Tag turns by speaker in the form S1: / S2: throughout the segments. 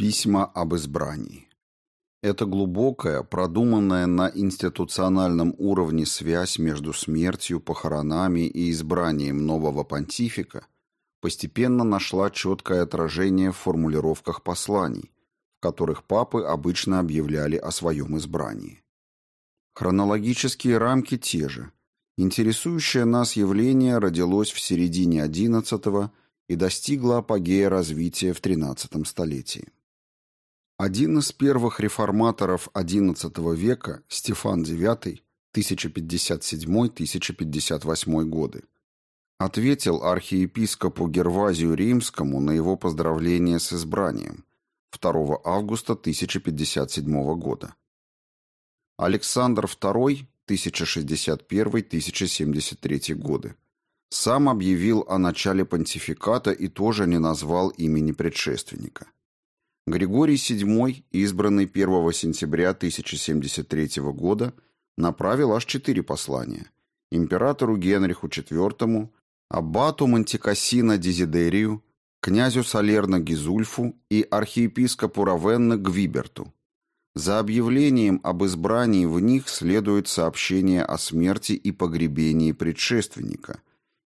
S1: Письма об избрании. Это глубокая, продуманная на институциональном уровне связь между смертью, похоронами и избранием нового понтифика постепенно нашла четкое отражение в формулировках посланий, в которых папы обычно объявляли о своем избрании. Хронологические рамки те же. Интересующее нас явление родилось в середине XI и достигло апогея развития в XIII столетии. Один из первых реформаторов XI века, Стефан IX, 1057-1058 годы, ответил архиепископу Гервазию Римскому на его поздравление с избранием 2 августа 1057 года. Александр II, 1061-1073 годы, сам объявил о начале понтификата и тоже не назвал имени предшественника – Григорий VII, избранный 1 сентября 1073 года, направил аж четыре послания. Императору Генриху IV, аббату Мантикассина Дезидерию, князю Салерна Гизульфу и архиепископу Равенна Гвиберту. За объявлением об избрании в них следует сообщение о смерти и погребении предшественника,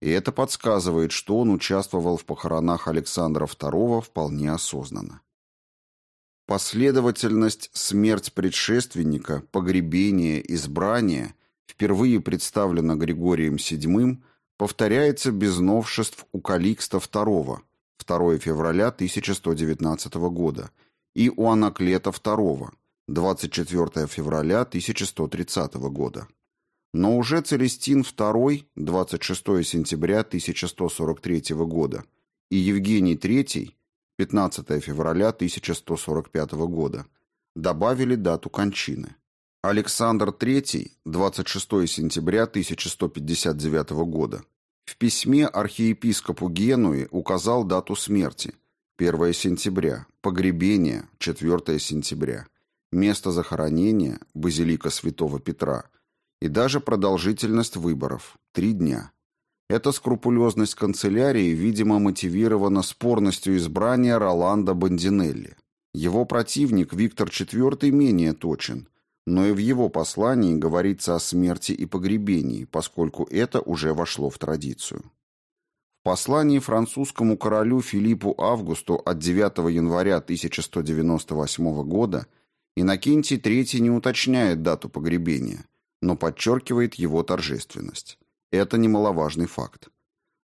S1: и это подсказывает, что он участвовал в похоронах Александра II вполне осознанно. Последовательность смерть предшественника, погребение, избрание, впервые представлена Григорием VII, повторяется без новшеств у Каликста II, 2 февраля 1119 года, и у Анаклета II, 24 февраля 1130 года. Но уже Целестин II, 26 сентября 1143 года, и Евгений III, 15 февраля 1145 года, добавили дату кончины. Александр III, 26 сентября 1159 года, в письме архиепископу Генуи указал дату смерти – 1 сентября, погребение – 4 сентября, место захоронения – базилика святого Петра и даже продолжительность выборов – 3 дня – эта скрупулезность канцелярии, видимо, мотивирована спорностью избрания Роланда Бандинелли. Его противник Виктор IV менее точен, но и в его послании говорится о смерти и погребении, поскольку это уже вошло в традицию. В послании французскому королю Филиппу Августу от 9 января 1198 года Иннокентий III не уточняет дату погребения, но подчеркивает его торжественность. Это немаловажный факт.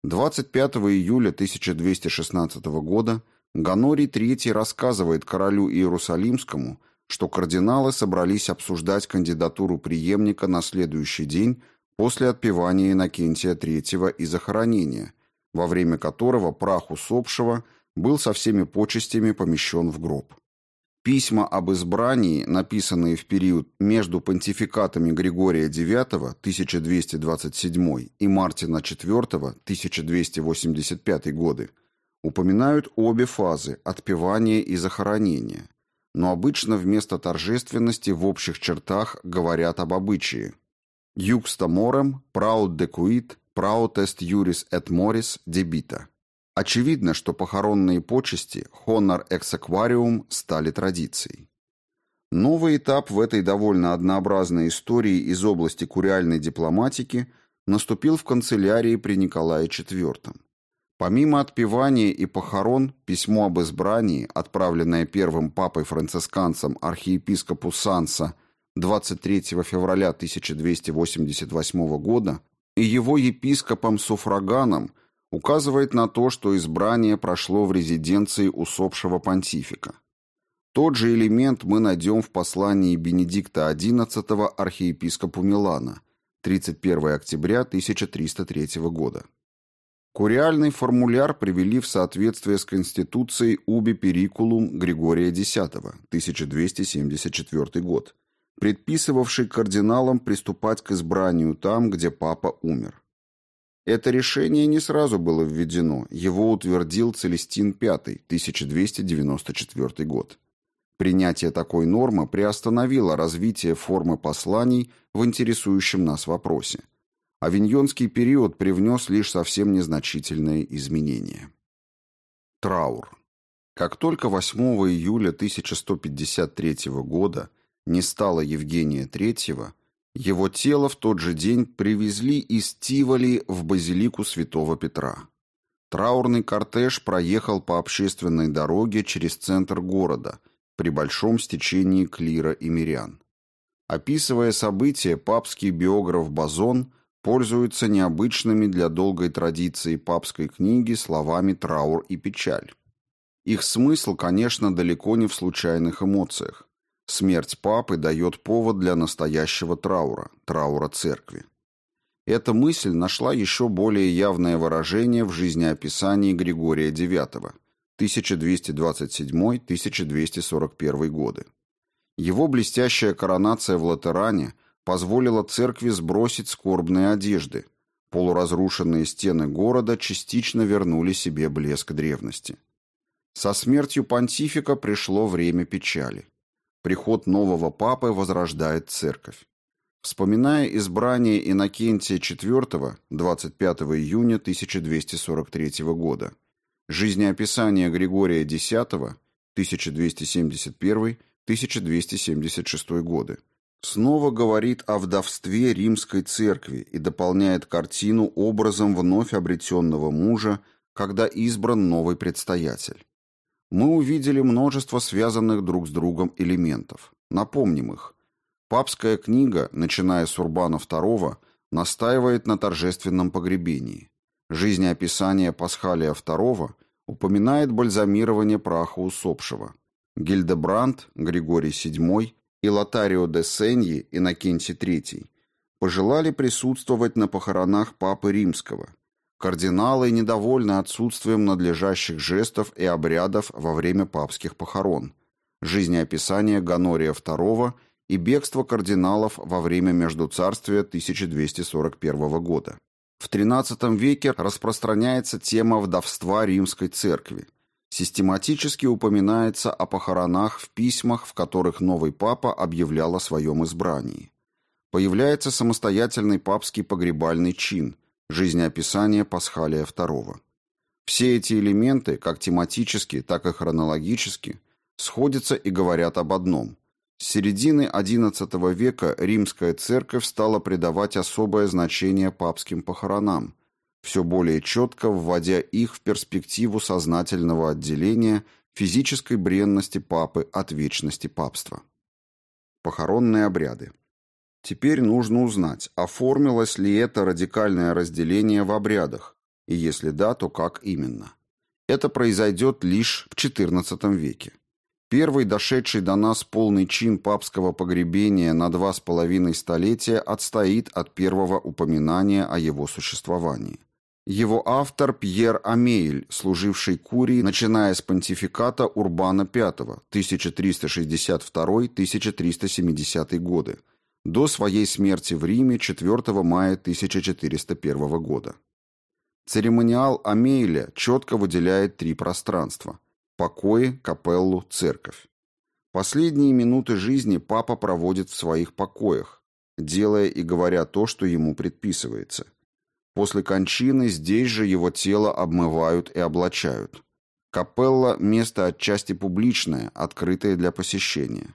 S1: 25 июля 1216 года Ганорий III рассказывает королю Иерусалимскому, что кардиналы собрались обсуждать кандидатуру преемника на следующий день после отпевания Иннокентия III и захоронения, во время которого прах усопшего был со всеми почестями помещен в гроб. Письма об избрании, написанные в период между понтификатами Григория IX 1227 и Мартина IV 1285 годы, упоминают обе фазы – отпевания и захоронения, но обычно вместо торжественности в общих чертах говорят об обычае. «Юкста морем, праут декуит, праут est juris et moris debita» Очевидно, что похоронные почести, honor exequarium, стали традицией. Новый этап в этой довольно однообразной истории из области куриальной дипломатики наступил в канцелярии при Николае IV. Помимо отпевания и похорон, письмо об избрании, отправленное первым папой-францисканцем архиепископу Санса 23 февраля 1288 года и его епископом-суфраганом – указывает на то, что избрание прошло в резиденции усопшего понтифика. Тот же элемент мы найдем в послании Бенедикта XI архиепископу Милана 31 октября 1303 года. Куриальный формуляр привели в соответствие с Конституцией Уби Перикулум Григория X 1274 год, предписывавший кардиналам приступать к избранию там, где папа умер. Это решение не сразу было введено, его утвердил Целестин V, 1294 год. Принятие такой нормы приостановило развитие формы посланий в интересующем нас вопросе. Авиньонский период привнес лишь совсем незначительные изменения. Траур. Как только 8 июля 1153 года не стало Евгения III, его тело в тот же день привезли из Тиволи в базилику святого Петра. Траурный кортеж проехал по общественной дороге через центр города при большом стечении клира и мирян. Описывая события, папский биограф Базон пользуется необычными для долгой традиции папской книги словами «траур» и «печаль». Их смысл, конечно, далеко не в случайных эмоциях. Смерть папы дает повод для настоящего траура, траура церкви. Эта мысль нашла еще более явное выражение в жизнеописании Григория IX, 1227-1241 годы. Его блестящая коронация в Латеране позволила церкви сбросить скорбные одежды. Полуразрушенные стены города частично вернули себе блеск древности. Со смертью понтифика пришло время печали. Приход нового папы возрождает церковь. Вспоминая избрание Иннокентия IV 25 июня 1243 года, жизнеописание Григория X 1271-1276 годы, снова говорит о вдовстве римской церкви и дополняет картину образом вновь обретенного мужа, когда избран новый предстоятель мы увидели множество связанных друг с другом элементов. Напомним их. Папская книга, начиная с Урбана II, настаивает на торжественном погребении. Жизнеописание Пасхалия II упоминает бальзамирование праха усопшего. Гильдебранд, Григорий VII и Лотарио де Сеньи, Иннокентий III, пожелали присутствовать на похоронах Папы Римского – Кардиналы недовольны отсутствием надлежащих жестов и обрядов во время папских похорон, жизнеописание Гонория II и бегство кардиналов во время Междуцарствия 1241 года. В XIII веке распространяется тема вдовства римской церкви. Систематически упоминается о похоронах в письмах, в которых новый папа объявлял о своем избрании. Появляется самостоятельный папский погребальный чин – Жизнеописание Пасхалия II. Все эти элементы, как тематически, так и хронологически, сходятся и говорят об одном. С середины XI века римская церковь стала придавать особое значение папским похоронам, все более четко вводя их в перспективу сознательного отделения физической бренности папы от вечности папства. Похоронные обряды. Теперь нужно узнать, оформилось ли это радикальное разделение в обрядах, и если да, то как именно. Это произойдет лишь в XIV веке. Первый дошедший до нас полный чин папского погребения на два с половиной столетия отстоит от первого упоминания о его существовании. Его автор Пьер Амейль, служивший Курии, начиная с понтификата Урбана V, 1362-1370 годы, до своей смерти в Риме 4 мая 1401 года. Церемониал Амейля четко выделяет три пространства – покои, капеллу, церковь. Последние минуты жизни папа проводит в своих покоях, делая и говоря то, что ему предписывается. После кончины здесь же его тело обмывают и облачают. Капелла – место отчасти публичное, открытое для посещения.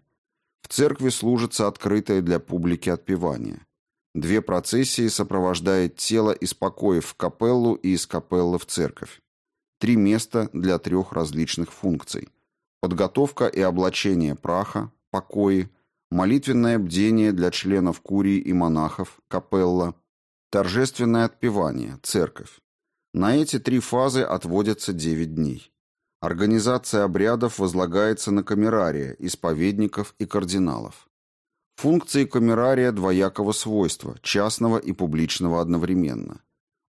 S1: В церкви служится открытое для публики отпевание. Две процессии сопровождает тело из покоев в капеллу и из капеллы в церковь. Три места для трех различных функций. Подготовка и облачение праха, покои, молитвенное бдение для членов курии и монахов, капелла, торжественное отпевание, церковь. На эти три фазы отводятся девять дней. Организация обрядов возлагается на камерария, исповедников и кардиналов. Функции камерария двоякого свойства, частного и публичного одновременно.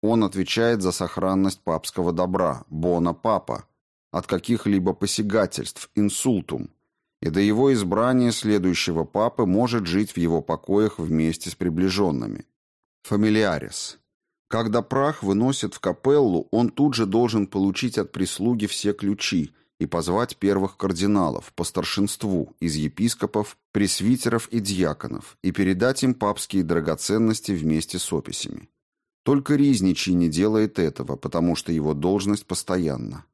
S1: Он отвечает за сохранность папского добра, бона папа, от каких-либо посягательств, инсультум, и до его избрания следующего папы может жить в его покоях вместе с приближенными. Фамилиарис. Когда прах выносят в капеллу, он тут же должен получить от прислуги все ключи и позвать первых кардиналов по старшинству из епископов, пресвитеров и диаконов и передать им папские драгоценности вместе с описями. Только Ризничий не делает этого, потому что его должность постоянна.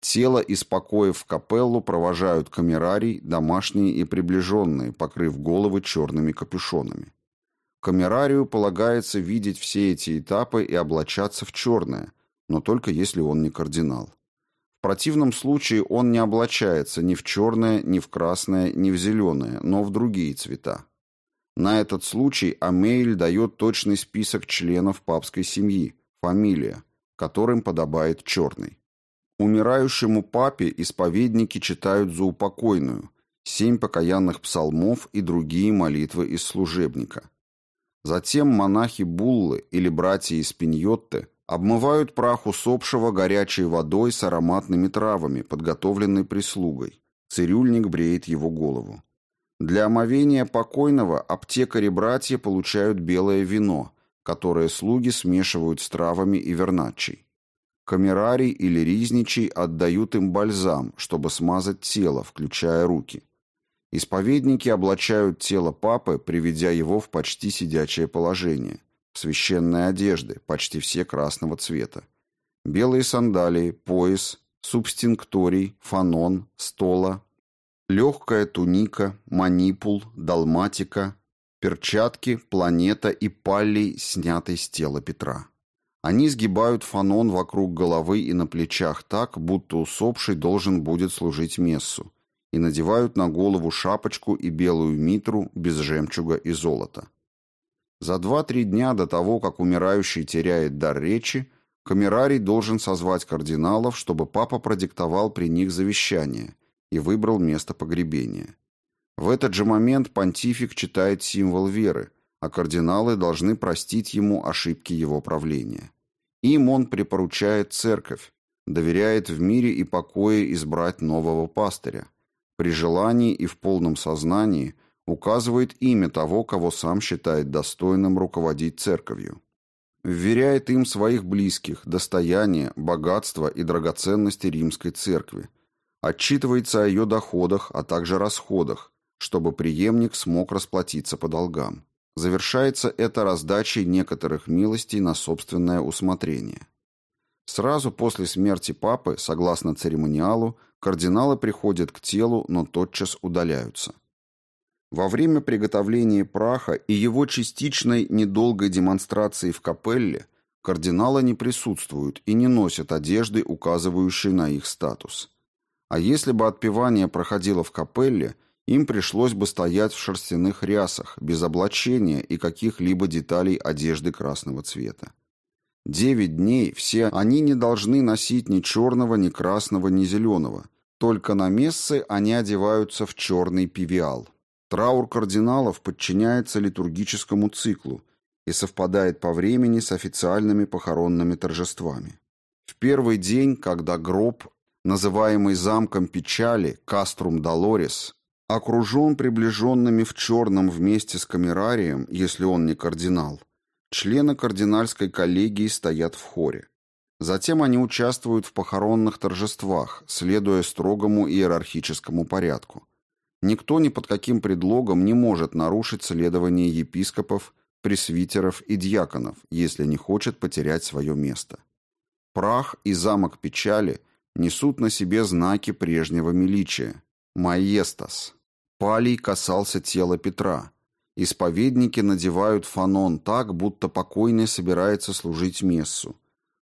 S1: Тело из покоев в капеллу провожают камерарий, домашние и приближенные, покрыв головы черными капюшонами. Камерарию полагается видеть все эти этапы и облачаться в черное, но только если он не кардинал. В противном случае он не облачается ни в черное, ни в красное, ни в зеленое, но в другие цвета. На этот случай Амейль дает точный список членов папской семьи, фамилия, которым подобает черный. Умирающему папе исповедники читают заупокойную, семь покаянных псалмов и другие молитвы из служебника. Затем монахи Буллы или братья из Пиньотте обмывают прах усопшего горячей водой с ароматными травами, подготовленной прислугой. Цирюльник бреет его голову. Для омовения покойного аптекари-братья получают белое вино, которое слуги смешивают с травами и верначей. Камерарий или ризничий отдают им бальзам, чтобы смазать тело, включая руки. Исповедники облачают тело папы, приведя его в почти сидячее положение. В священные одежды, почти все красного цвета. Белые сандалии, пояс, субстинкторий, фанон, стола, Легкая туника, манипул, далматика, перчатки, планета и паллий, снятой с тела Петра. Они сгибают фанон вокруг головы и на плечах так, будто усопший должен будет служить мессу, и надевают на голову шапочку и белую митру без жемчуга и золота. За два-три дня до того, как умирающий теряет дар речи, камерарий должен созвать кардиналов, чтобы папа продиктовал при них завещание – и выбрал место погребения. В этот же момент понтифик читает символ веры, а кардиналы должны простить ему ошибки его правления. Им он припоручает церковь, доверяет в мире и покое избрать нового пастыря. При желании и в полном сознании указывает имя того, кого сам считает достойным руководить церковью. Вверяет им своих близких, достояние, богатство и драгоценности римской церкви, Отчитывается о ее доходах, а также расходах, чтобы преемник смог расплатиться по долгам. Завершается это раздачей некоторых милостей на собственное усмотрение. Сразу после смерти папы, согласно церемониалу, кардиналы приходят к телу, но тотчас удаляются. Во время приготовления праха и его частичной недолгой демонстрации в капелле кардиналы не присутствуют и не носят одежды, указывающие на их статус. А если бы отпевание проходило в капелле, им пришлось бы стоять в шерстяных рясах, без облачения и каких-либо деталей одежды красного цвета. Девять дней все они не должны носить ни черного, ни красного, ни зеленого. Только на мессы они одеваются в черный пивиал. Траур кардиналов подчиняется литургическому циклу и совпадает по времени с официальными похоронными торжествами. В первый день, когда гроб называемый замком печали Каструм Долорес, окружен приближенными в черном вместе с камерарием, если он не кардинал. Члены кардинальской коллегии стоят в хоре. Затем они участвуют в похоронных торжествах, следуя строгому иерархическому порядку. Никто ни под каким предлогом не может нарушить следование епископов, пресвитеров и диаконов, если не хочет потерять свое место. Прах и замок печали несут на себе знаки прежнего величия. Маестас. Палий касался тела Петра. Исповедники надевают фанон так, будто покойный собирается служить мессу.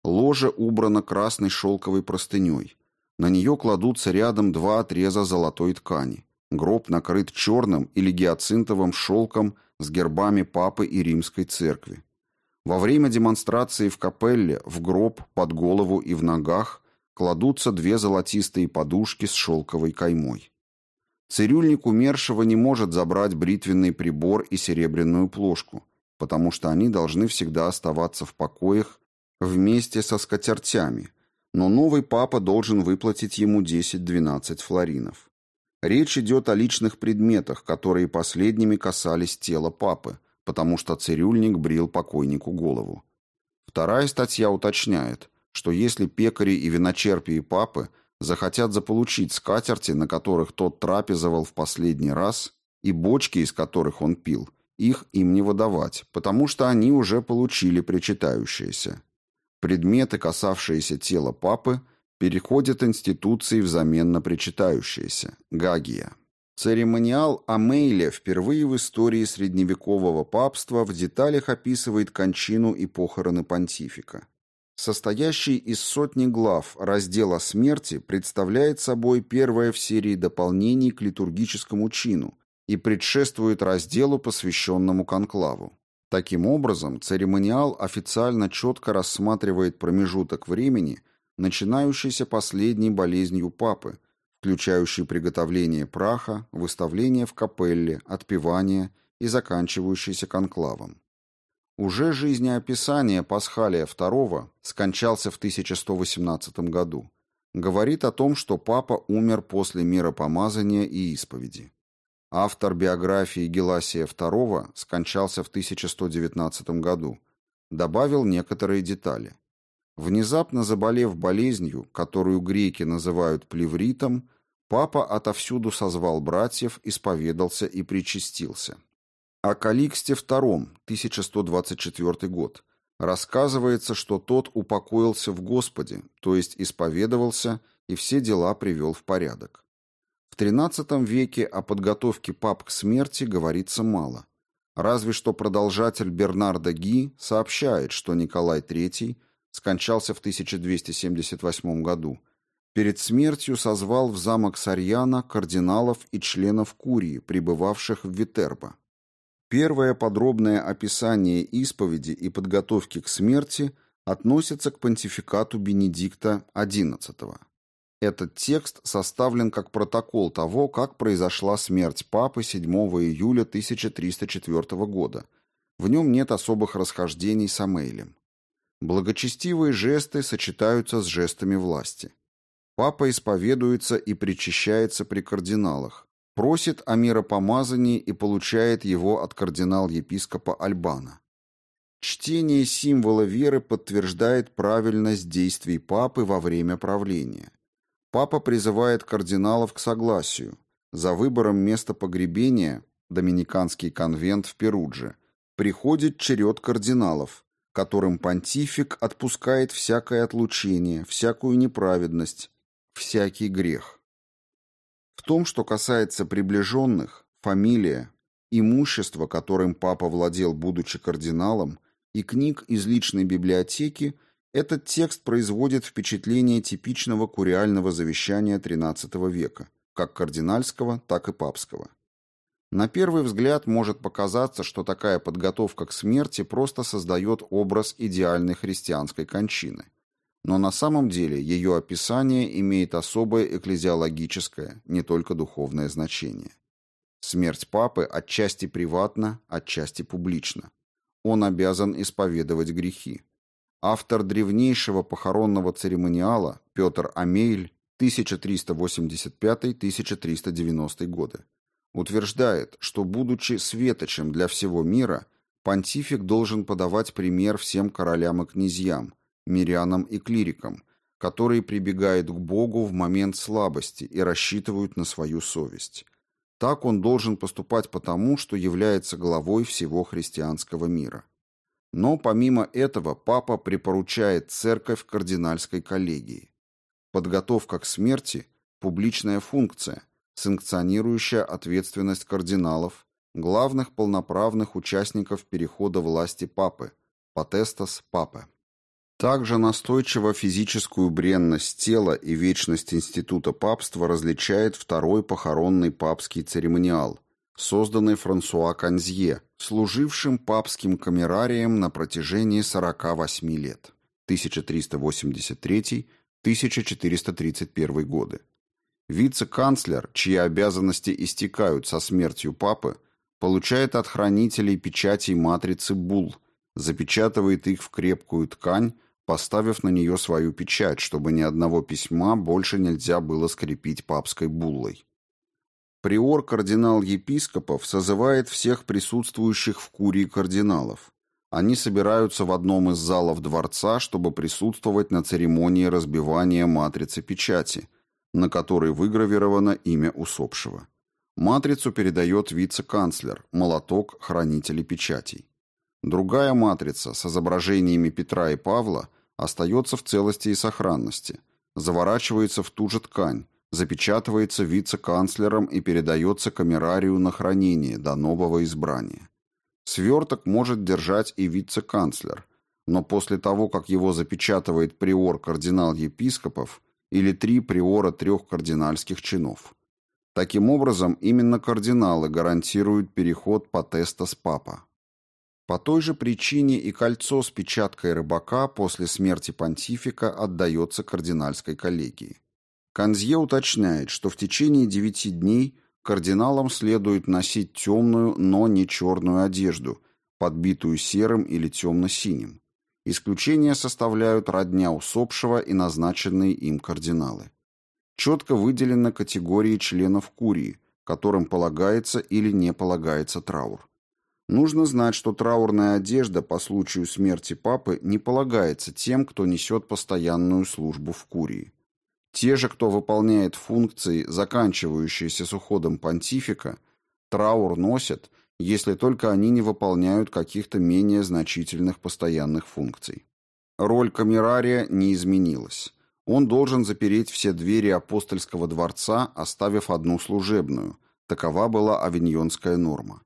S1: Ложе убрано красной шелковой простыней. На нее кладутся рядом два отреза золотой ткани. Гроб накрыт черным или гиацинтовым шелком с гербами Папы и Римской Церкви. Во время демонстрации в капелле в гроб, под голову и в ногах кладутся две золотистые подушки с шелковой каймой. Цирюльник умершего не может забрать бритвенный прибор и серебряную плошку, потому что они должны всегда оставаться в покоях вместе со скатертями, но новый папа должен выплатить ему 10-12 флоринов. Речь идет о личных предметах, которые последними касались тела папы, потому что цирюльник брил покойнику голову. Вторая статья уточняет, что если пекари и виночерпии папы захотят заполучить скатерти, на которых тот трапезовал в последний раз, и бочки, из которых он пил, их им не выдавать, потому что они уже получили причитающееся. Предметы, касавшиеся тела папы, Переходят институции взамен на причитающиеся. Гагия. Церемониал Амейле впервые в истории средневекового папства в деталях описывает кончину и похороны понтифика. Состоящий из сотни глав раздел о смерти представляет собой первое в серии дополнений к литургическому чину и предшествует разделу, посвященному конклаву. Таким образом, церемониал официально четко рассматривает промежуток времени, начинающийся последней болезнью папы, включающий приготовление праха, выставление в капелле, отпевание и заканчивающийся конклавом. Уже жизнеописание Пасхалия II скончался в 1118 году. Говорит о том, что папа умер после миропомазания и исповеди. Автор биографии Геласия II скончался в 1119 году. Добавил некоторые детали. Внезапно заболев болезнью, которую греки называют плевритом, папа отовсюду созвал братьев, исповедался и причастился. О Каликсте II, 1124 год, рассказывается, что тот упокоился в Господе, то есть исповедовался и все дела привел в порядок. В XIII веке о подготовке пап к смерти говорится мало. Разве что продолжатель Бернарда Ги сообщает, что Николай III скончался в 1278 году. Перед смертью созвал в замок Сарьяна кардиналов и членов Курии, пребывавших в Витербо. Первое подробное описание исповеди и подготовки к смерти относится к понтификату Бенедикта XI. Этот текст составлен как протокол того, как произошла смерть папы 7 июля 1304 года. В нем нет особых расхождений с Амейлем. Благочестивые жесты сочетаются с жестами власти. Папа исповедуется и причащается при кардиналах, просит о миропомазании и получает его от кардинал-епископа Альбана. Чтение символа веры подтверждает правильность действий папы во время правления. Папа призывает кардиналов к согласию. За выбором места погребения, Доминиканский конвент в Перудже, приходит черед кардиналов, которым понтифик отпускает всякое отлучение, всякую неправедность, всякий грех. В том, что касается приближенных, фамилия, имущество, которым папа владел, будучи кардиналом, и книг из личной библиотеки, этот текст производит впечатление типичного куриального завещания XIII века, как кардинальского, так и папского. На первый взгляд может показаться, что такая подготовка к смерти просто создает образ идеальной христианской кончины – но на самом деле ее описание имеет особое экклезиологическое, не только духовное значение. Смерть папы отчасти приватна, отчасти публична. Он обязан исповедовать грехи. Автор древнейшего похоронного церемониала Петр Амейль 1385-1390 годы утверждает, что, будучи светочем для всего мира, понтифик должен подавать пример всем королям и князьям, мирянам и клирикам, которые прибегают к Богу в момент слабости и рассчитывают на свою совесть. Так он должен поступать потому, что является главой всего христианского мира. Но помимо этого папа припоручает церковь кардинальской коллегии. Подготовка к смерти – публичная функция, санкционирующая ответственность кардиналов, главных полноправных участников перехода власти папы – потестас папы. Также настойчиво физическую бренность тела и вечность института папства различает второй похоронный папский церемониал, созданный Франсуа Канзье, служившим папским камерарием на протяжении 48 лет, 1383-1431 годы. Вице-канцлер, чьи обязанности истекают со смертью папы, получает от хранителей печатей матрицы Бул, запечатывает их в крепкую ткань, поставив на нее свою печать, чтобы ни одного письма больше нельзя было скрепить папской буллой. Приор кардинал епископов созывает всех присутствующих в курии кардиналов. Они собираются в одном из залов дворца, чтобы присутствовать на церемонии разбивания матрицы печати, на которой выгравировано имя усопшего. Матрицу передает вице-канцлер, молоток хранителей печатей. Другая матрица с изображениями Петра и Павла остается в целости и сохранности. заворачивается в ту же ткань, запечатывается вице-канцлером и передается камерарию на хранение до нового избрания. Сверток может держать и вице-канцлер, но после того, как его запечатывает приор кардинал епископов или три приора трех кардинальских чинов. Таким образом, именно кардиналы гарантируют переход по с папа. По той же причине и кольцо с печаткой рыбака после смерти понтифика отдается кардинальской коллегии. Канзье уточняет, что в течение девяти дней кардиналам следует носить темную, но не черную одежду, подбитую серым или темно-синим. Исключения составляют родня усопшего и назначенные им кардиналы. Четко выделены категории членов курии, которым полагается или не полагается траур. Нужно знать, что траурная одежда по случаю смерти папы не полагается тем, кто несет постоянную службу в курии. Те же, кто выполняет функции, заканчивающиеся с уходом понтифика, траур носят, если только они не выполняют каких-то менее значительных постоянных функций. Роль камерария не изменилась. Он должен запереть все двери апостольского дворца, оставив одну служебную. Такова была авиньонская норма.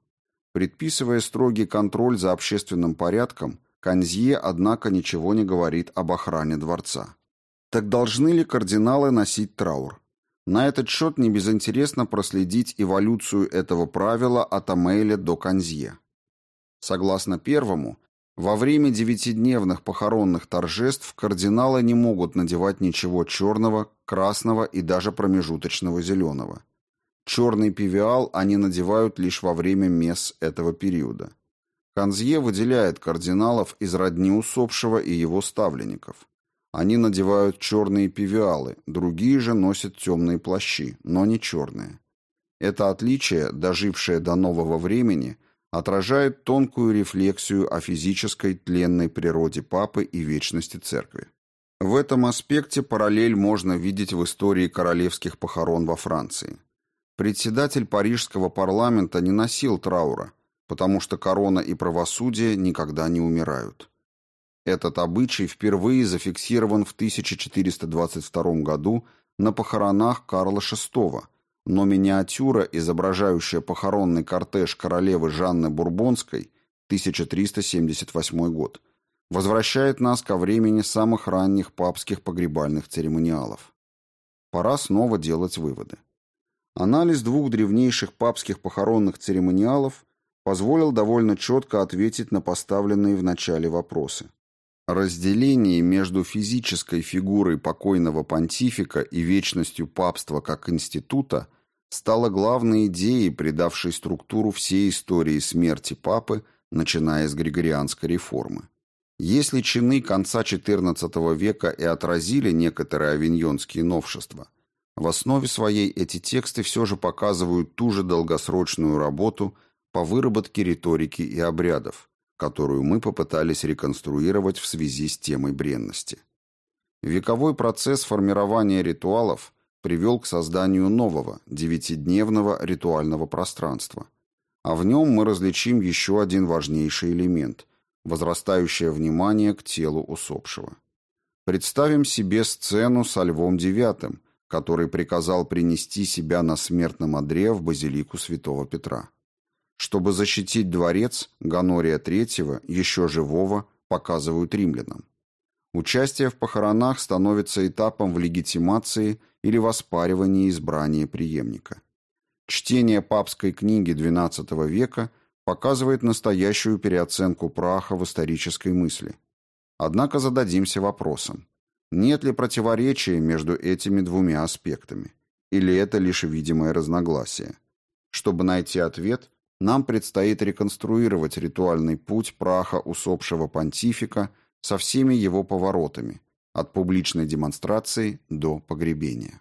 S1: Предписывая строгий контроль за общественным порядком, Канзье, однако, ничего не говорит об охране дворца. Так должны ли кардиналы носить траур? На этот счет не безинтересно проследить эволюцию этого правила от Амейля до Канзье. Согласно первому, во время девятидневных похоронных торжеств кардиналы не могут надевать ничего черного, красного и даже промежуточного зеленого. Черный пивиал они надевают лишь во время мес этого периода. Канзье выделяет кардиналов из родни усопшего и его ставленников. Они надевают черные пивиалы, другие же носят темные плащи, но не черные. Это отличие, дожившее до нового времени, отражает тонкую рефлексию о физической тленной природе папы и вечности церкви. В этом аспекте параллель можно видеть в истории королевских похорон во Франции. Председатель парижского парламента не носил траура, потому что корона и правосудие никогда не умирают. Этот обычай впервые зафиксирован в 1422 году на похоронах Карла VI, но миниатюра, изображающая похоронный кортеж королевы Жанны Бурбонской, 1378 год, возвращает нас ко времени самых ранних папских погребальных церемониалов. Пора снова делать выводы. Анализ двух древнейших папских похоронных церемониалов позволил довольно четко ответить на поставленные в начале вопросы. Разделение между физической фигурой покойного понтифика и вечностью папства как института стало главной идеей, придавшей структуру всей истории смерти папы, начиная с Григорианской реформы. Если чины конца XIV века и отразили некоторые авиньонские новшества, в основе своей эти тексты все же показывают ту же долгосрочную работу по выработке риторики и обрядов, которую мы попытались реконструировать в связи с темой бренности. Вековой процесс формирования ритуалов привел к созданию нового, девятидневного ритуального пространства. А в нем мы различим еще один важнейший элемент – возрастающее внимание к телу усопшего. Представим себе сцену со Львом IX, который приказал принести себя на смертном одре в базилику святого Петра. Чтобы защитить дворец, Ганория III, еще живого, показывают римлянам. Участие в похоронах становится этапом в легитимации или воспаривании избрания преемника. Чтение папской книги XII века показывает настоящую переоценку праха в исторической мысли. Однако зададимся вопросом, нет ли противоречия между этими двумя аспектами? Или это лишь видимое разногласие? Чтобы найти ответ, нам предстоит реконструировать ритуальный путь праха усопшего понтифика со всеми его поворотами, от публичной демонстрации до погребения.